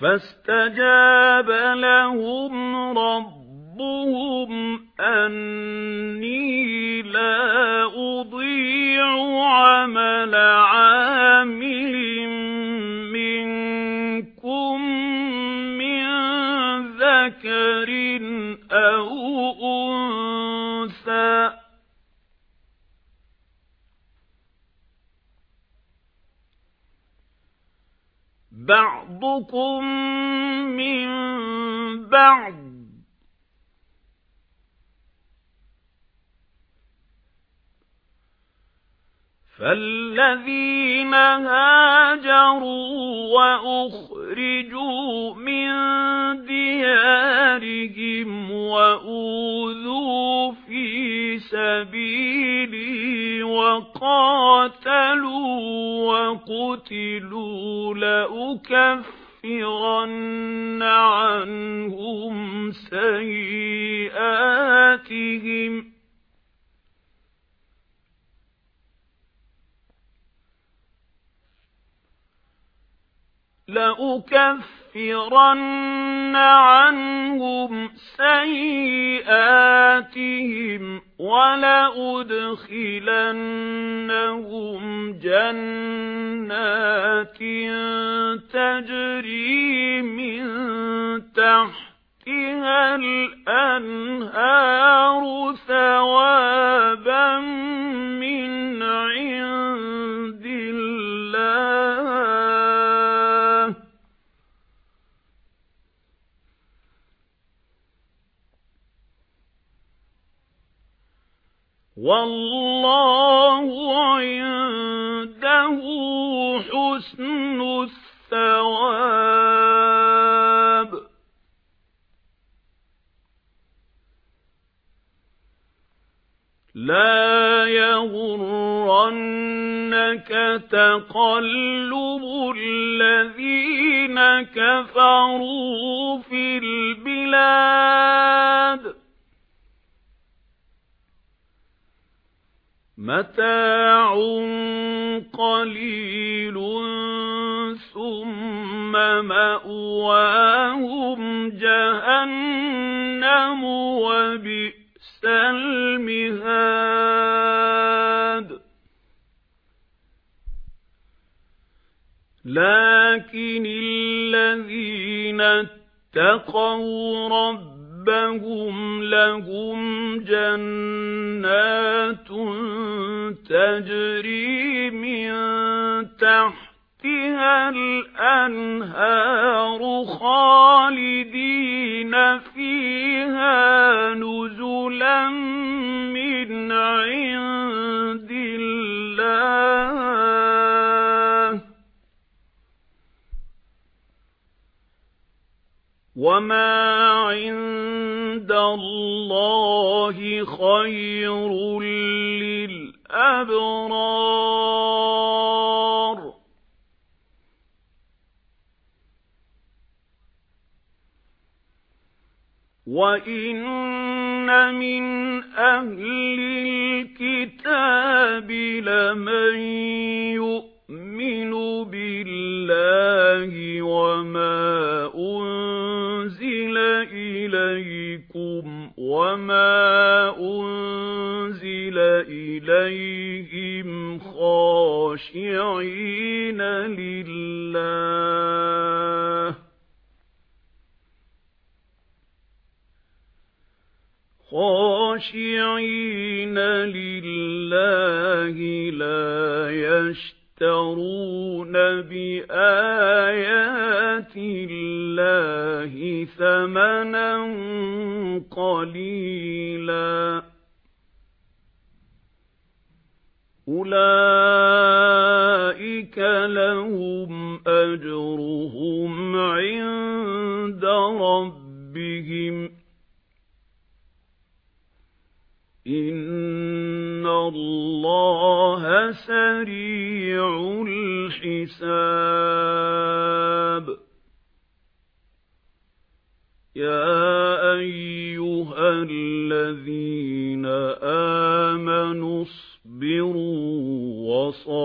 فاستجاب لهم ربهم أني لا أضيع عمل عامل منكم من ذكر أو أنثى بَعْضُكُمْ مِنْ بَعْضٍ. فَالَّذِينَ هَاجَرُوا وَأُخْرِجُوا مِنْ دِيَارِهِمْ وَأُوذُوا سَبِيلِي وَقَاتَلُوا وَقُتِلُوا لَأُكَفِّرَنَّ عَنْهُمْ سَيِّئَاتِهِمْ. لَأُكَفِّرَنَّ عَنْهُمْ سَيِّئَاتِهِمْ. وَلَأُدْخِلَنَّهُمْ جَنَّاتٍ تَجْرِي مِن تَحْتِهَا الْأَنْهَارُ وَاللَّهُ عِندَهُ حُسْنُ الثَّوَابِ. لَا يَغُرَّنَّكَ تَقَلُّبُ الَّذِينَ كَفَرُوا فِي الْبِلَادِ. مَتَاعٌ قَلِيلٌ ثُمَّ مَأْوَاهُمْ جَهَنَّمُ وَبِئْسَ الْمِهَادُ. لَكِنِ الَّذِينَ اتَّقَوْا رَبَّهُمْ رَبَّهُمْ لَهُمْ جَنَّاتٌ تَجْرِي مِن تَحْتِهَا الْأَنْهَارُ خَالِدِينَ فِيهَا وَمَا عِندَ اللَّهِ خَيْرٌ لِلْأَبْرَارِ. وَإِنَّ مِنْ أَهْلِ الْكِتَابِ لَمَن يُؤْمِنُ بِاللَّهِ إِلَيْهِمْ خَاشِعِينَ لِلَّهِ خَاشِعِينَ لِلَّهِ لَا يَشْتَرُونَ بِآيَاتِ اللَّهِ ثَمَنًا قَلِيلًا أُولَئِكَ لَهُمْ أَجْرُهُمْ عِندَ رَبِّهِمْ إِنَّ اللَّهَ سَرِيعُ الْحِسَابِ يَا أَيُّهَا الَّذِينَ آمَنُوا وَصَابِرُوا